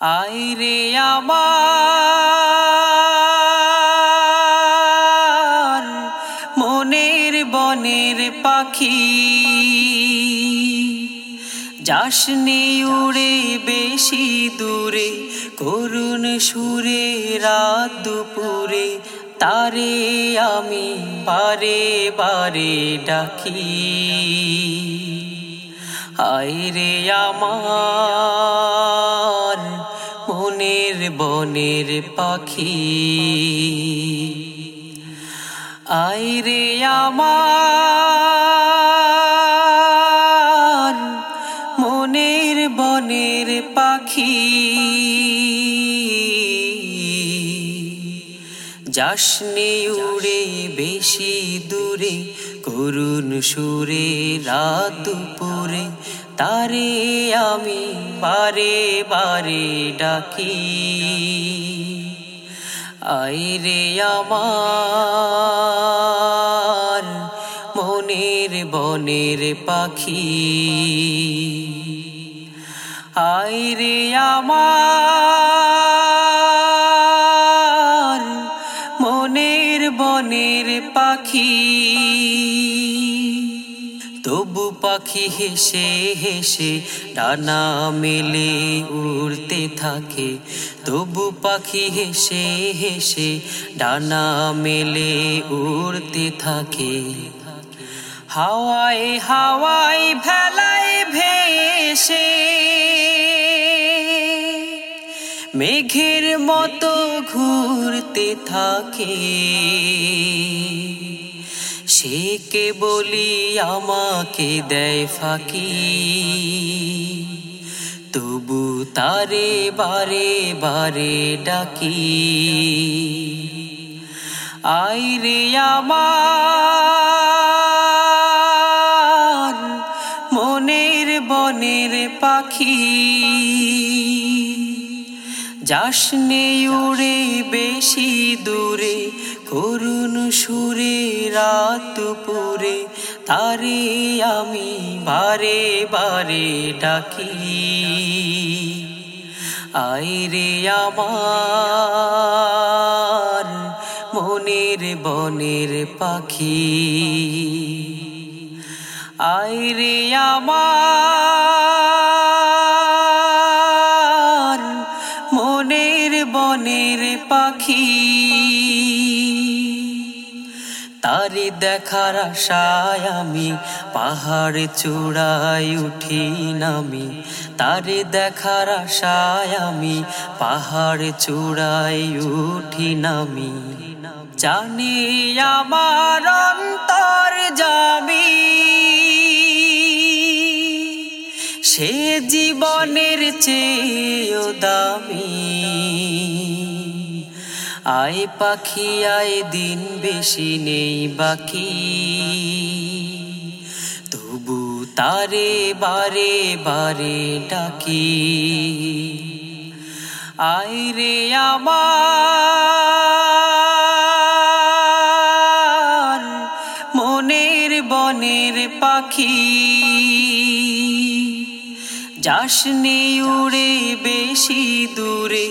আইরে আমার মনের বনের পাখি, যাসনি উড়ে বেশি দূরে, করুণ সুরে রাত দুপুরে, তারে আমি বারে বারে ডাকি। আইরে আমার বনের পাখি। আইরে আমার মনের বনের পাখি। যাসনে উড়ে বেশি দূরে, করুণ সুরে রাত দুপুরে তারে আমি বারে বারে ডাকি। আইরে আমার মনের বনের পাখি। আই আইরে আমার মনের বনের পাখি। তবু পাখি হেসে হেসে ডানা মেলে উড়তে থাকে। তবু পাখি হেসে হেসে ডানা মেলে উড়তে থাকে। হাওয়ায় হাওয়ায় ভেলায় ভেসে মেঘের মতো ঘুরতে থাকে। সে কে বলি আমাকে দেয় ফাঁকি? তবু তারে বারে বারে ডাকি। আইরে আমার মনের বনের পাখি যাসনে উড়ে বেশি দূরে করুণ সুরে রাত পুরে, তারে আমি বারে বারে ডাকি। আইরে আমার মনের বনের পাখি। আইরে আমার তারে দেখার আশায় আমি, পাহাড় চূড়ায় উঠি নামি তারে দেখার আশায় আমি, পাহাড় চূড়ায় উঠি নামি জানি আমার অন্তর যাবি সে জীবনের চেয়েও দামি। আয় পাখি, আয় দিন বেশি নেই বাকি। তবু তারে বারে বারে ডাকি। আয় রে আমার মনের বনের পাখি। যাসনে উড়ে বেশি দূরে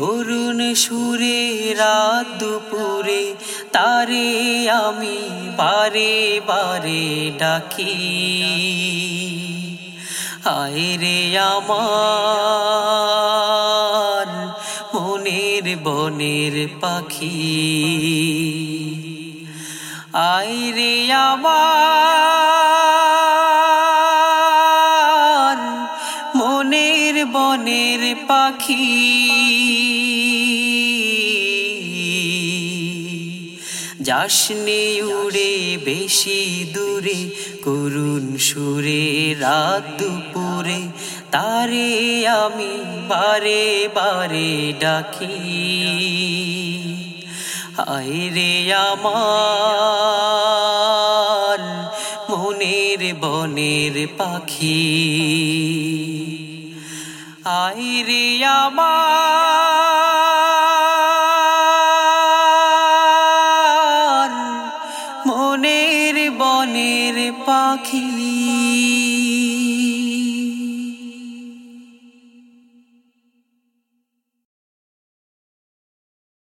করুণ সুরে রাত দুপুরে, তারে আমি বারে বারে ডাকি। আয়রে আমার মনের বনের পাখি। আয়রে আমার পাখি। যাসনে উড়ে বেশি দূরে, করুণ সুরে রাত দুপুরে, তারে আমি বারে বারে ডাকি। আইরে আমার মনের বনের পাখি। আইরে আমার মনের বনের পাখি।